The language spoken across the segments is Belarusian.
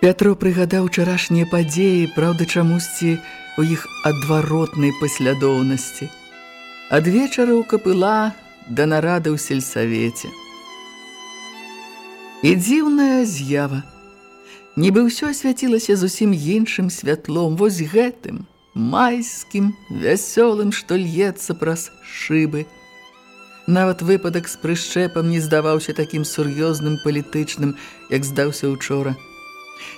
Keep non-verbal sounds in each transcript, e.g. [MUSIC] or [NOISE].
Пятро прыгадаў учарашнія падзеі, праўда, чамусьці у іх адваротнай паслядоўнасці. Ад вечара ў капыла да нарады ў сельсавеце. І дзіўная з'ява. Нібы ўсё асвяцілася зусім іншым святлом, вось гэтым, майскім, вясёлым, што льецца праз шыбы. Нават выпадак з прышчэпам не здаваўся такім сур'ёзным палітычным, як здаўся учора.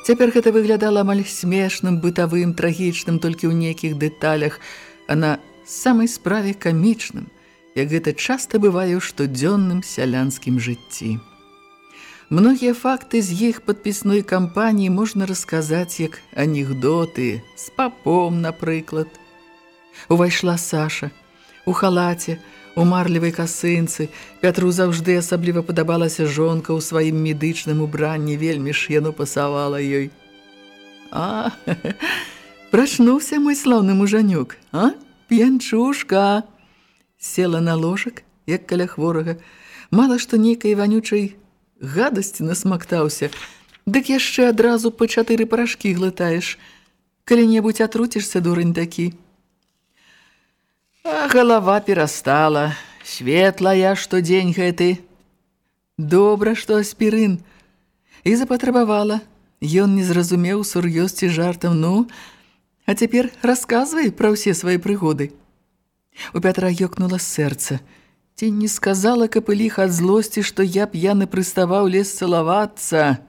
Цяпер гэта выглядала амаль смешным, бытавым, трагічным толькі ў нейкіх дэталях, а на самай справе камічным, як гэта часта бывае ў штодзённым сялянскім жыцці. Многія факты з іх падпісной кампаніі можна расказаць як анекдоты, з папом, напрыклад. Увайшла Саша у халаце, У марлівай касынцы Пятру заўжды асабліва падабалася жонка ў сваім медычным убранні, вельмі ж яно пасавала ёй. А, прачнуўся мой слаўны мужанюк, а? П'янчушка! Села на ложак, як каля хворага. Мала што нейкай ванючай гадасці насмактаўся, дык яшчэ адразу па чатыры парашкі глытаеш. Калі-небудзь атруцішся, дурань такі. А галава перастала, светлая, што дзень гэты. Добра, што аспірын. І запатрабавала. Ён не зразумеў сур'ёсці жартам, ну, а цяпер расказвай пра ўсе свае прыгоды. У Пятра ёкнула сэрца. Ці не сказала капыліх ад злосці, што я п'яны прыставаў лес цалавацца.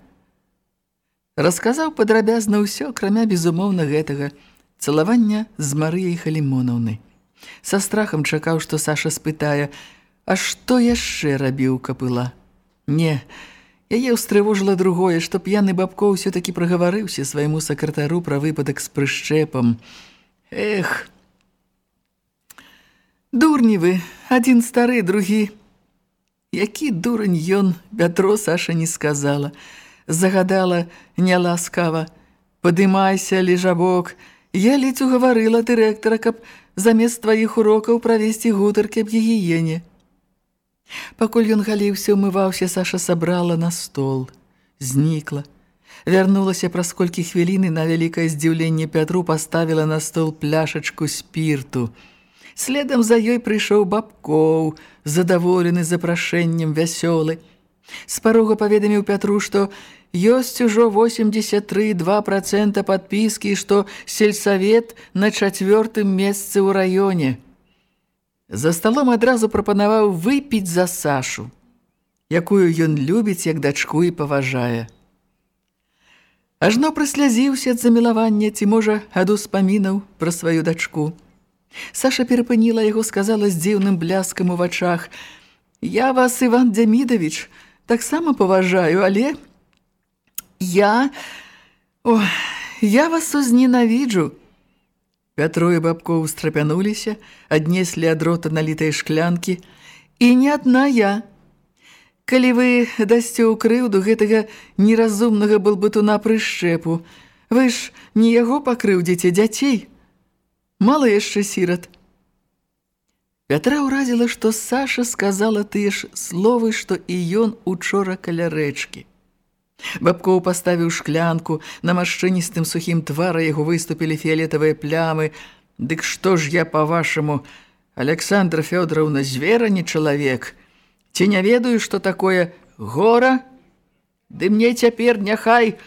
Расказаў падрабязна ўсё, крамя безумоўна гэтага, цалавання з Марыяй Халімонаўнай. Са страхам чакаў, што Саша спытае: « А што яшчэ рабіў капыла? Не, яе ўстрывожыла другое, што п'яны бабко ўсё-такі прагаварыўся свайму сакратару пра выпадак з прышчэпам. Эх! Дурні вы, адзін стары, другі. Які дурань ён, Пятро Саша не сказала. Загадала няласкава: « Падымайся, лежабок, я ледзь угаварыла дырэктара, каб замест тваіх урокаў правесці гутаркі аб гігіене. Пакуль ён галіўся, умываўся, Саша сабрала на стол. Знікла. Вярнулася праз колькі хвіліны на вялікае здзіўленне Пятру паставіла на стол пляшачку спірту. Следам за ёй прыйшоў бабкоў, задаволены запрашэннем вясёлы. З парога паведаміў Пятру, што ёсць ужо 83,2% падпіскі, што сельсавет на чацвёртым месцы ў раёне. За сталом адразу прапанаваў выпіць за Сашу, якую ён любіць як дачку і паважае. Ажно праслязіўся ад замілавання ці, можа, ад успамінаў пра сваю дачку. Саша перапыніла яго, сказала з дзіўным бляскам у вачах: « Я вас, Іван Дзямідавіч, таксама паважаю, але Я... О, я вас узненавіджу. Пятро і бабко устрапянуліся, аднеслі ад рота налітай шклянкі. І не адна я. Калі вы дасце ў крыўду гэтага неразумнага былбытуна прышчэпу, вы ж не яго пакрыўдзіце дзяцей. Мала яшчэ сірат. Пятра ўразіла, што Саша сказала тыя ж словы, што і ён учора каля рэчкі. Бабкоў паставіў шклянку, на машчыністым сухім твара яго выступілі фіолетавыя плямы. Дык што ж я, па-вашаму, Александра Фёдоровна, звера не чалавек? Ці не ведаю, што такое гора? Ды мне цяпер няхай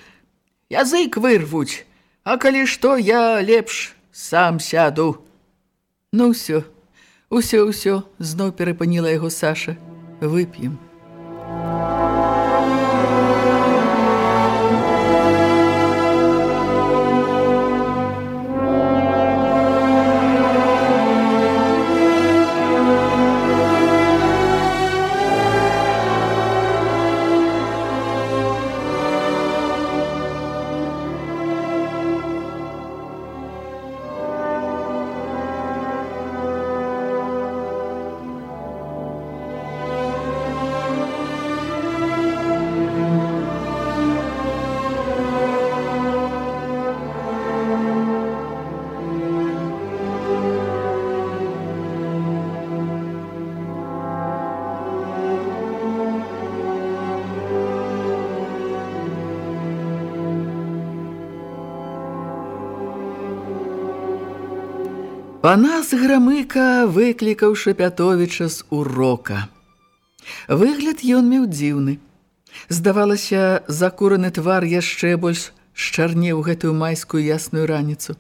язык вырвуць, а калі што, я лепш сам сяду. Ну ўсё, усё, ўсё, зноў перапаніла яго Саша. Вып'ем. Панас Грамыка выклікаў Шапятовіча з урока. Выгляд ён меў дзіўны. Здавалася, закураны твар яшчэ больш шчарнеў гэтую майскую ясную раніцу.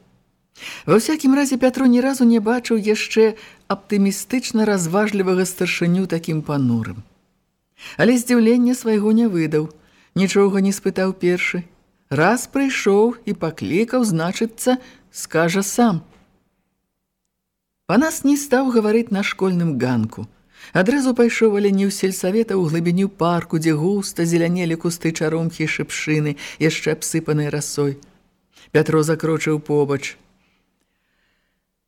Ва ўсякім разе Пятру ні разу не бачыў яшчэ аптымістычна разважлівага старшыню такім панурым. Але здзіўлення свайго не выдаў, нічога не спытаў першы. Раз прыйшоў і паклікаў, значыцца, скажа сам – Панас не стаў гаварыць на школьным ганку. Адразу пайшоў але не ў сельсавета ў глыбіню парку, дзе густа зелянелі кусты чаромхі шыпшыны, яшчэ абсыпанай расой. Пятро закрочыў побач.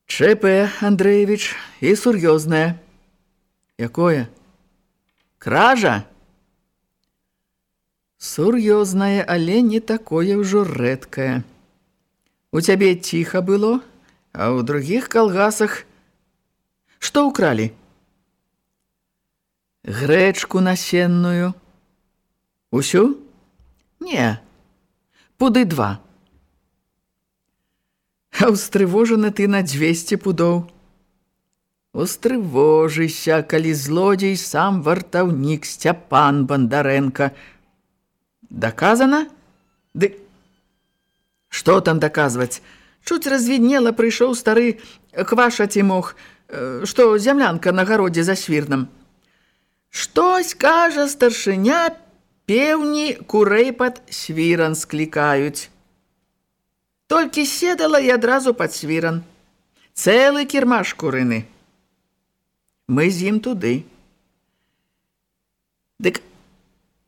ЧП, Андреевич, і сур'ёзнае. Якое? Кража? Сур'ёзнае, але не такое ўжо рэдкае. У цябе ціха было, а ў другіх калгасах Што ўкралі? Грэчку насенную. Усю? Не. Пуды два. А ўстрывожаны ты на 200 пудоў. Устрывожыся, калі злодзей сам вартаўнік Сцяпан Бандарэнка. Даказана? Ды... Што там даказваць? Чуць развіднела, прыйшоў стары квашаць і мог э, зямлянка на гародзе за свірнам. Штось, кажа старшыня, пеўні курэй пад свіран склікаюць. Толькі седала і адразу пад свіран. Цэлы кірмаш курыны. Мы з ім туды. Дык,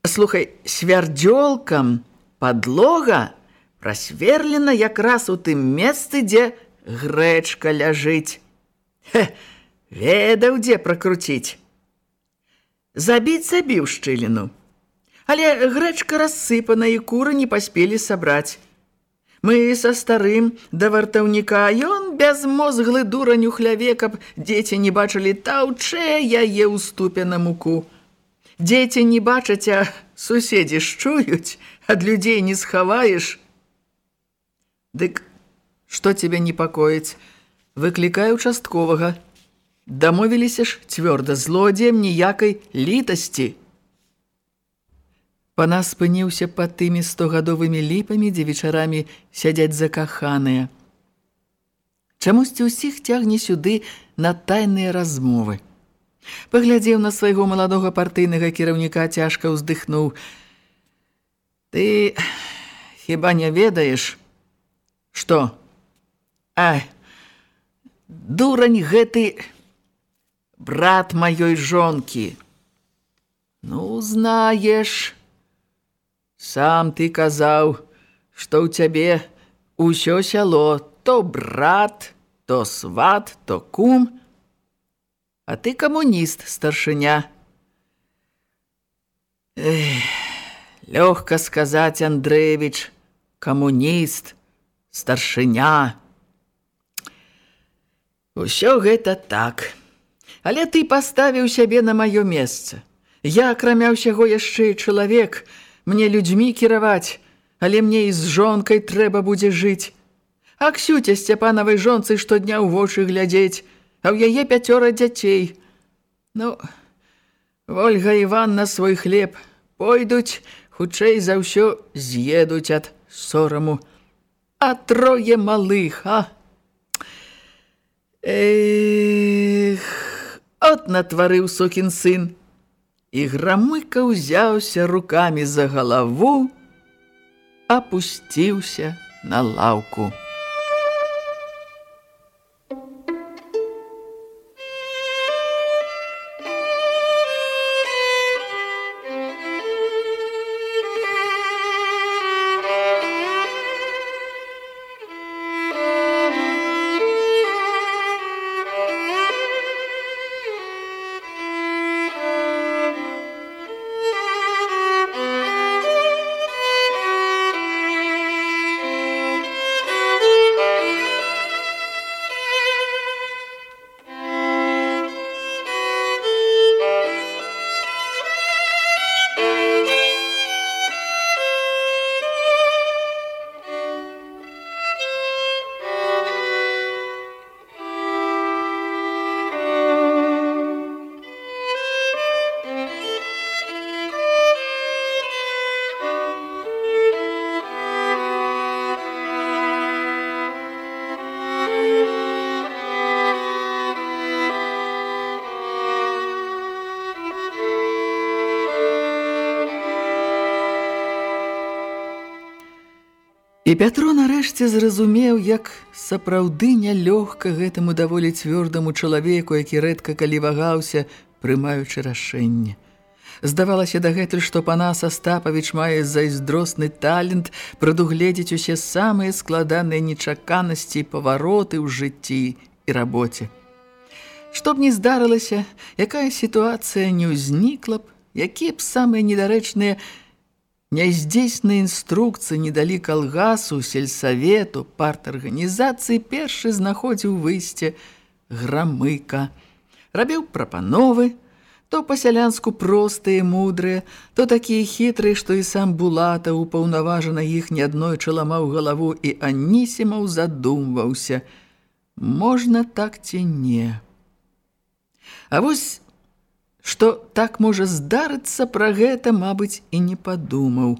слухай, свярдзёлкам падлога прасверлена якраз у тым месцы, дзе грэчка ляжыць. Хе, ведаў, дзе пракруціць. Забіць забіў шчыліну. Але грэчка рассыпана і куры не паспелі сабраць. Мы са старым да вартаўніка, ён бязмозглы дурань у хляве, каб дзеці не бачылі таўчэ яе ўступе на муку. Дзеці не бачаць, а суседзі шчуюць, ад людзей не схаваеш. Дык што цябе непакоіць? Выклікаю частковага. Дамовіліся ж цвёрда злодзеем ніякай літасці. Пана спыніўся па тымі стогадовымі ліпамі, дзе вечарамі сядзяць закаханыя. Чамусьці ўсіх цягне сюды на тайныя размовы. Паглядзеў на свайго маладога партыйнага кіраўніка, цяжка ўздыхнуў. Ты хіба не ведаеш? Што? Ай, Дурань гэты брат маёй жонкі. Ну, знаеш, сам ты казаў, што ў цябе ўсё сяло, то брат, то сват, то кум, а ты камуніст, старшыня. Эх, лёгка сказаць, Андрэвіч, камуніст, старшыня, Усё гэта так. Але ты паставіў сябе на маё месца. Я, акрамя ўсяго яшчэ і чалавек, мне людзьмі кіраваць, але мне і з жонкай трэба будзе жыць. А Ксюця Сцяпанавай жонцы штодня ў вочы глядзець, а ў яе пяцёра дзяцей. Ну, Вольга Іван на свой хлеб пойдуць, хутчэй за ўсё з'едуць ад сораму. А трое малых, а? Эх, от натварыў сокін сын. І грамыка ўзяўся рукамі за галаву, апусціўся на лаўку. І Пятро нарэшце зразумеў, як сапраўды нялёгка гэтаму даволі цвёрдаму чалавеку, які рэдка калі вагаўся, прымаючы рашэнне. Здавалася дагэтуль, што Панас Астапавіч мае зайздросны талент прадугледзець усе самыя складаныя нечаканасці і павароты ў жыцці і рабоце. Што б ні здарылася, якая сітуацыя не ўзнікла б, якія б самыя недарэчныя Няздзейсныя інструкцыі не далі калгасу, сельсавету, парт-арганізацыі першы знаходзіў выйсце грамыка. Рабіў прапановы, то па-сялянску простыя, мудрыя, то такія хітрыя, што і сам Булата упаўнаважана іх не аднойчы ламаў галаву і Анісімаў задумваўся. Можна так ці не? А вось Што так можа здарыцца, пра гэта, мабыць, і не падумаў.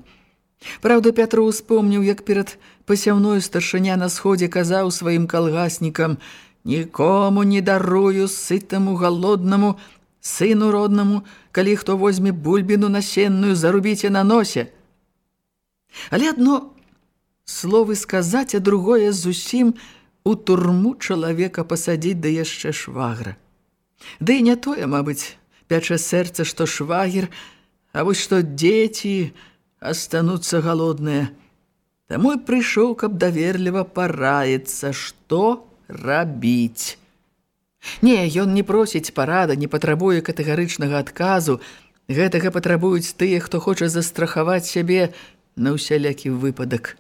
Праўда, Пятру успомніў, як перад пасяўною старшыня на сходзе казаў сваім калгаснікам «Нікому не дарую сытаму, галоднаму, сыну роднаму, калі хто возьме бульбіну насенную, зарубіце на носе». Але адно словы сказаць, а другое зусім у турму чалавека пасадзіць да яшчэ швагра. Ды і не тое, мабыць, пячэ сэрца, што швагер, а вось што дзеці астануцца галодныя. Таму і прыйшоў, каб даверліва параецца, што рабіць. Не, ён не просіць парада, не патрабуе катэгарычнага адказу. Гэтага патрабуюць тыя, хто хоча застрахаваць сябе на ўсялякі выпадак.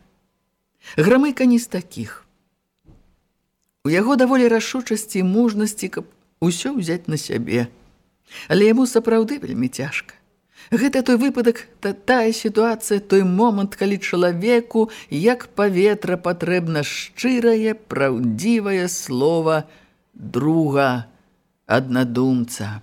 Грамыка не з такіх. У яго даволі рашучасці і мужнасці, каб усё ўзяць на сябе. Але яму сапраўды вельмі цяжка. Гэта той выпадак, та, тая сітуацыя, той момант, калі чалавеку, як паветра, патрэбна шчырае, праўдзівае слова друга, аднадумца.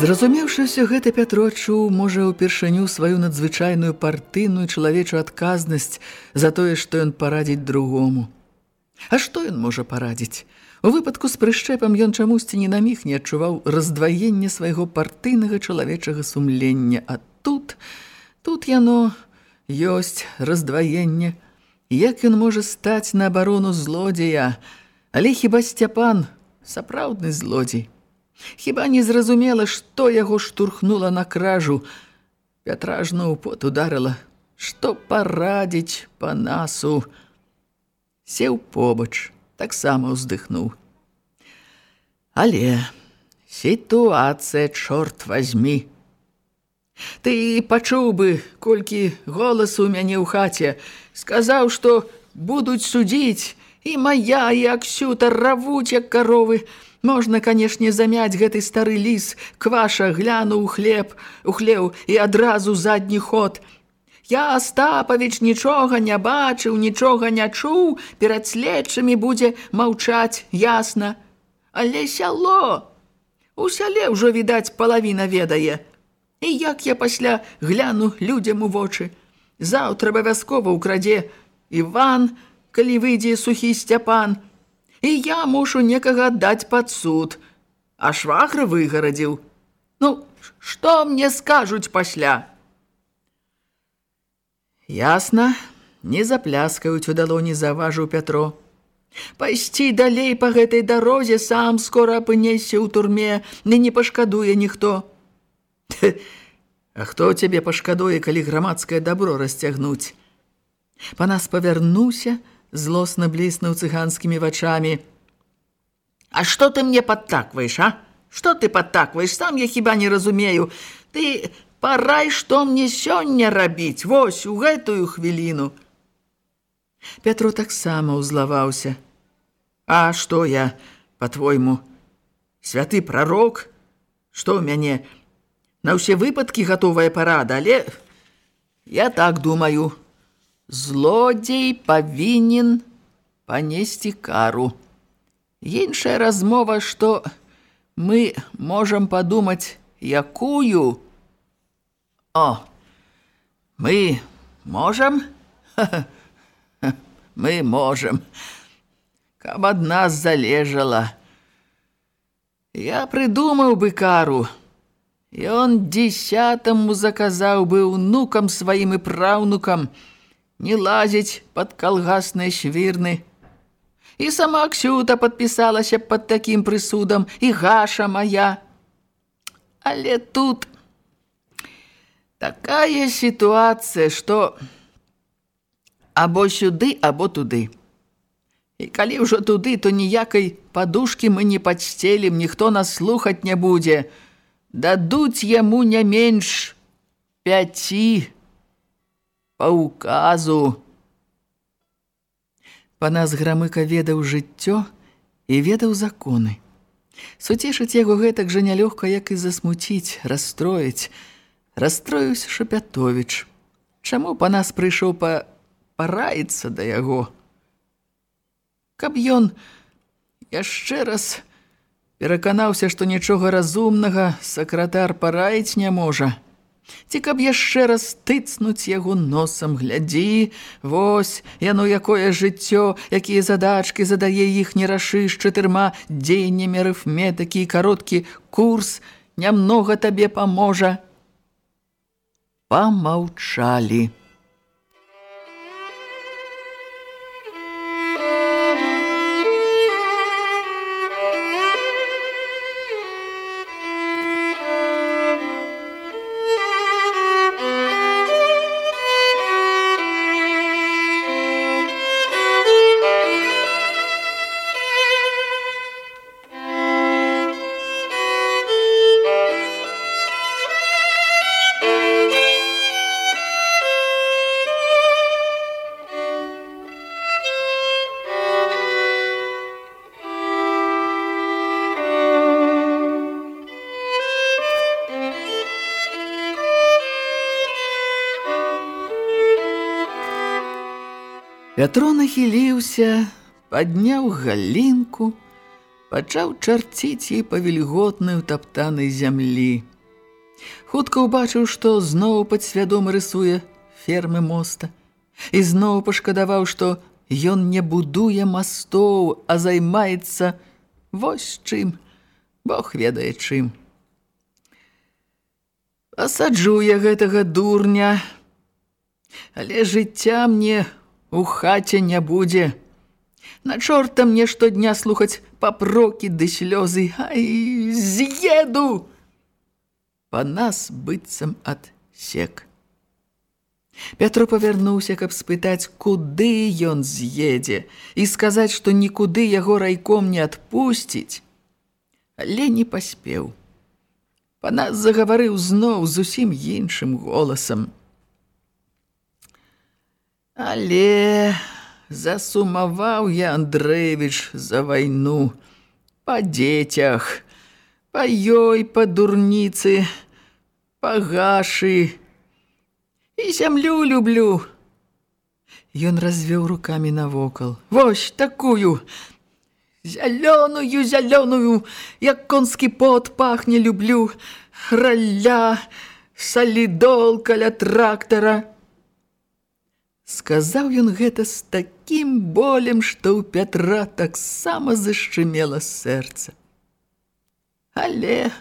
Зразумеўшы ўсё гэта Пятро чуў, можа, упершыню сваю надзвычайную партыйную чалавечую адказнасць за тое, што ён парадзіць другому. А што ён можа парадзіць? У выпадку з прышчэпам ён чамусьці не на міг не адчуваў раздваення свайго партыйнага чалавечага сумлення, а тут, тут яно ёсць раздваенне. Як ён можа стаць на абарону злодзея, Але хіба Сцяпан сапраўдны злодзей? Хіба не зразумела, што яго штурхнула на кражу? Пятра ж на упот ударыла. Што парадзіць па насу? Сеў побач, таксама ўздыхнуў. Але сітуацыя, чорт возьми. Ты пачуў бы, колькі голасу ў мяне ў хаце, сказаў, што будуць судзіць, і моя, і Аксюта равуць, як каровы. Можна, канешне, замяць гэты стары ліс, кваша гляну ў хлеб, у хлеў і адразу задні ход. Я, Остапавіч, нічога не бачыў, нічога не чуў, перад следчымі будзе маўчаць, ясна. Але сяло, у сяле ўжо, відаць, палавіна ведае. І як я пасля гляну людзям у вочы, заўтра абавязкова ўкрадзе Іван, калі выйдзе сухі сцяпан, і я мушу некага аддаць пад суд, а швагра выгарадзіў. Ну, што мне скажуць пасля? Ясна, не запляскаюць у далоні, заважыў Пятро. Пайсці далей па гэтай дарозе сам скора апынесся ў турме, не не пашкадуе ніхто. [LAUGHS] А хто цябе пашкадуе, калі грамадскае дабро расцягнуць? Панас павярнуўся, злосна бліснуў цыганскімі вачамі. А што ты мне падтакваеш, а? Што ты падтакваеш? Сам я хіба не разумею. Ты парай, што мне сёння рабіць, вось у гэтую хвіліну. Пятро таксама ўзлаваўся. А што я, па-твойму, святы прарок? Што ў мяне на ўсе выпадкі гатовая парада, але я так думаю, злодзей павінен панесці кару. Іншая размова, што мы можам падумаць, якую? О, мы можам? [LAUGHS] Мы можам. Каб ад нас залежала. Я прыдумаў бы кару. Ён дзесятаму заказаў бы ўнукам сваім і праўнукам, не лазіць пад калгасныя швірны. І сама Ксюта падпісалася пад такім прысудам, і гаша моя. Але тут такая сітуацыя, што або сюды, або туды. І калі ўжо туды, то ніякай падушкі мы не падсцелім, ніхто нас слухаць не будзе. Дадуць яму не менш пяці па указу. Панас Грамыка ведаў жыццё і ведаў законы. Суцешыць яго гэтак жа нялёгка, як і засмуціць, расстроіць. Расстроіўся Шапятовіч. Чаму панас прыйшоў па... параіцца да яго? Каб ён яшчэ раз пераканаўся, што нічога разумнага сакратар параіць не можа, Ці каб яшчэ раз тыцнуць яго носам, глядзі, вось, яно якое жыццё, якія задачкі задае іх не рашы з чатырма дзеяннямі арыфметыкі і кароткі курс нямнога табе паможа. Памаўчалі. Пятро нахіліўся, падняў галінку, пачаў чарціць ей па вільготнай утаптанай зямлі. Хутка ўбачыў, што зноў падсвядома рысуе фермы моста, і зноў пашкадаваў, што ён не будуе мастоў, а займаецца вось чым, Бог ведае чым. Пасаджу я гэтага дурня, але жыцця мне у хаце не будзе. На чорта мне штодня слухаць папрокі ды слёзы. Ай, з'еду! Па нас быццам ад сек. Пятро павярнуўся, каб спытаць, куды ён з'едзе, і сказаць, што нікуды яго райком не адпусціць. Але не паспеў. Па нас загаварыў зноў зусім іншым голасам. Але засумаваў я Андрэвіч за вайну па дзецях, па ёй, па дурніцы, па гашы. І зямлю люблю. Ён развёў рукамі навокал. Вось такую зялёную, зялёную, як конскі пот пахне люблю, раля, салідол каля трактара. Сказаў ён гэта з такім болем, што ў Пятра таксама зашчымела сэрца. Але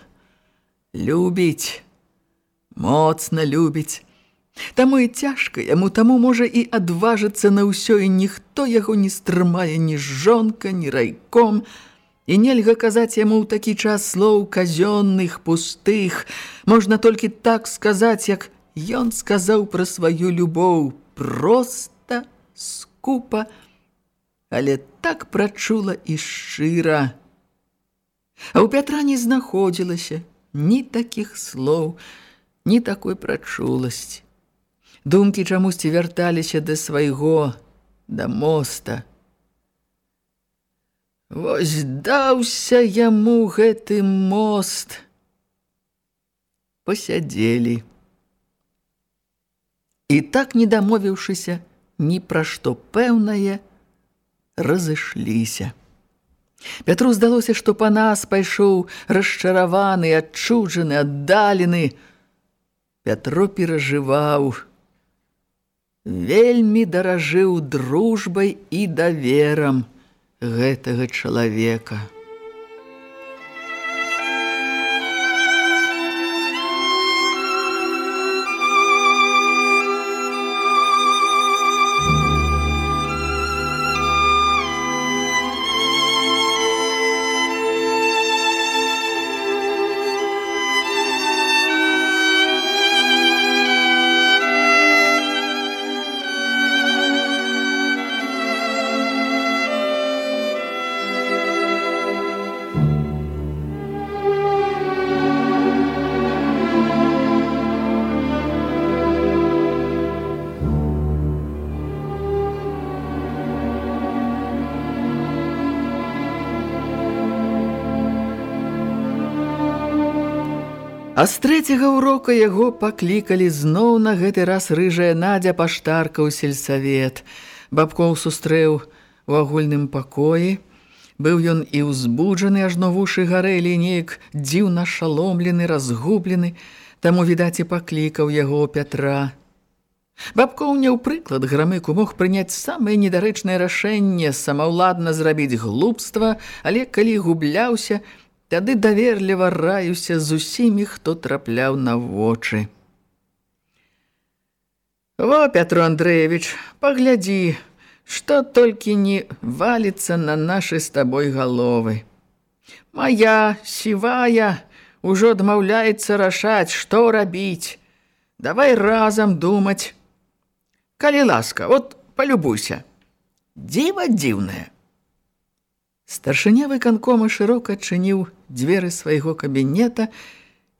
любіць, моцна любіць. Таму і цяжка яму, таму можа і адважыцца на ўсё, і ніхто яго не стрымае ні жонка, ні райком. І нельга казаць яму ў такі час слоў казённых, пустых. Можна толькі так сказаць, як ён сказаў пра сваю любоў, проста, скупа, але так прачула і шчыра. А ў Пятра не знаходзілася ні такіх слоў, ні такой прачуласці. Думкі чамусьці вярталіся да свайго, да моста. Вось даўся яму гэты мост. Пасядзелі. І так, не дамовіўшыся ні пра што пэўнае, разышліся. Пятру здалося, што па нас пайшоў расчараваны, адчуджаны, аддалены. Пятро перажываў. Вельмі даражыў дружбай і даверам гэтага чалавека. А з трэцяга ўрока яго паклікалі зноў на гэты раз рыжая Надзя паштарка ў сельсавет. Бабкоў сустрэў у агульным пакоі. Быў ён і ўзбуджаны, ажно вушы гарэлі, неяк дзіўна шаломлены, разгублены, таму, відаць, і паклікаў яго Пятра. Бабкоў не ў прыклад грамыку мог прыняць самае недарэчнае рашэнне, самаўладна зрабіць глупства, але калі губляўся, Тады даверліва раюся з усімі, хто трапляў на вочы. Во, Пятро Андреевич, паглядзі, што толькі не валіцца на нашы з табой галовы. Мая, сівая, ужо адмаўляецца рашаць, што рабіць. Давай разам думаць. Калі ласка, от палюбуйся. Дзіва дзіўнае. Старшыня выканкома шырока адчыніў дзверы свайго кабінета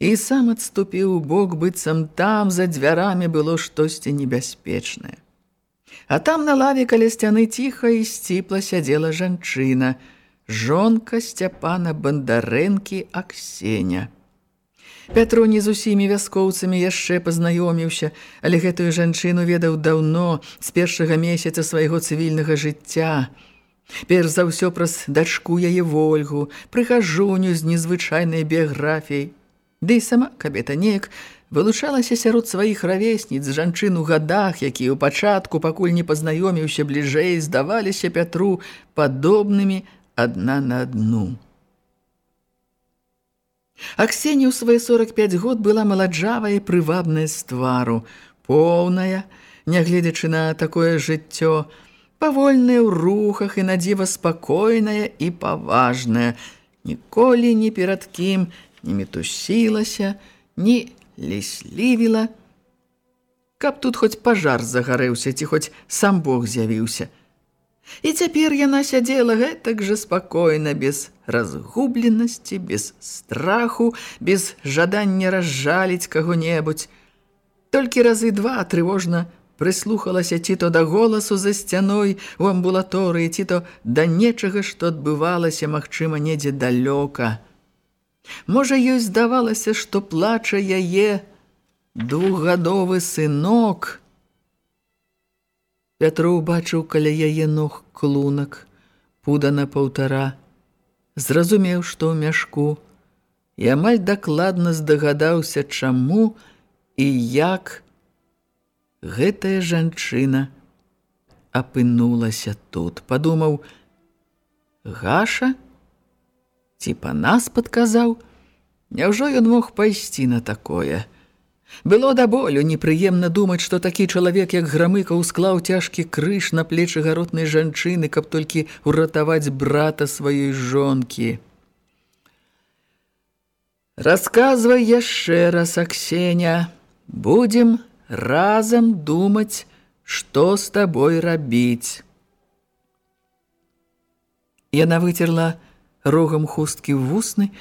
і сам адступіў у бок, быццам там за дзвярамі было штосьці небяспечнае. А там на лаве каля сцяны ціха і сціпла сядзела жанчына, жонка Сцяпана Бандарэнкі Аксеня. Пятру не з усімі вяскоўцамі яшчэ пазнаёміўся, але гэтую жанчыну ведаў даўно, з першага месяца свайго цывільнага жыцця – Перш за ўсё праз дачку яе Вольгу, прыхажуню з незвычайнай біяграфіяй. Ды і сама кабета неяк вылучалася сярод сваіх равесніц жанчын у гадах, якія ў пачатку, пакуль не пазнаёміўся бліжэй, здаваліся Пятру падобнымі адна на адну. Аксенія ў свае 45 год была маладжавая і прывабная з твару, поўная, нягледзячы на такое жыццё, павольная ў рухах і надзіва спакойная і паважная, ніколі ні перад кім не мітусілася, ні ліслівіла. Каб тут хоць пажар загарэўся, ці хоць сам Бог з'явіўся. І цяпер яна сядзела гэтак жа спакойна, без разгубленасці, без страху, без жадання разжаліць каго-небудзь. Толькі разы два трывожна прыслухалася ці то да голасу за сцяной у амбулаторыі, ці то да нечага, што адбывалася, магчыма, недзе далёка. Можа, ёй здавалася, што плача яе двухгадовы сынок. Пятру убачыў каля яе ног клунак, пуда на паўтара, зразумеў, што ў мяшку, і амаль дакладна здагадаўся, чаму і як гэтая жанчына апынулася тут. Падумаў, Гаша? Ці па нас падказаў? Няўжо ён мог пайсці на такое? Было да болю непрыемна думаць, што такі чалавек, як грамыка, усклаў цяжкі крыж на плечы гаротнай жанчыны, каб толькі ўратаваць брата сваёй жонкі. Расказвай яшчэ раз, Аксеня, будзем разам думаць, што з табой рабіць. Яна выцерла рогам хусткі ў вусны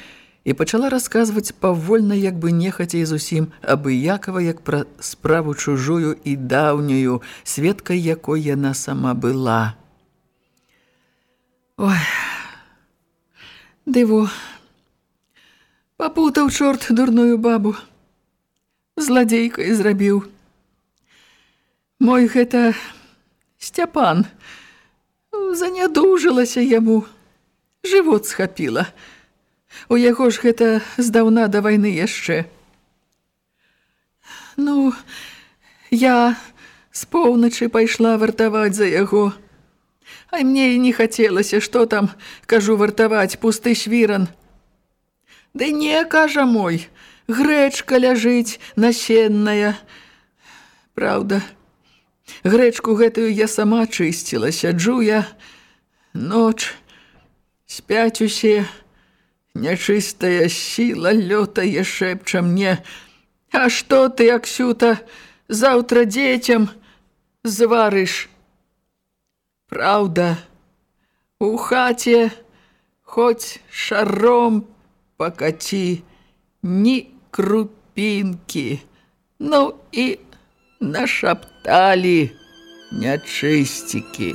і пачала расказваць павольна, як бы нехаця і зусім абыякава, як пра справу чужую і даўнюю, сведкай якой яна сама была. Ой, дыву, папутаў чорт дурную бабу, зладзейкай зрабіў. Мой гэта Сцяпан занядужылася яму, жывот схапіла. У яго ж гэта здаўна да вайны яшчэ. Ну, я з поўначы пайшла вартаваць за яго. А мне і не хацелася, што там, кажу, вартаваць пусты свіран. Ды не, кажа мой, грэчка ляжыць насенная. Праўда, Грэчку гэтую я сама чысціла, сяджу я ноч, спяць усе, нячыстая сіла лётае шэпча мне. А што ты, Аксюта, заўтра дзецям зварыш? Праўда, у хаце хоць шаром пакаці, ні крупінкі, ну і нашапталі нячысцікі.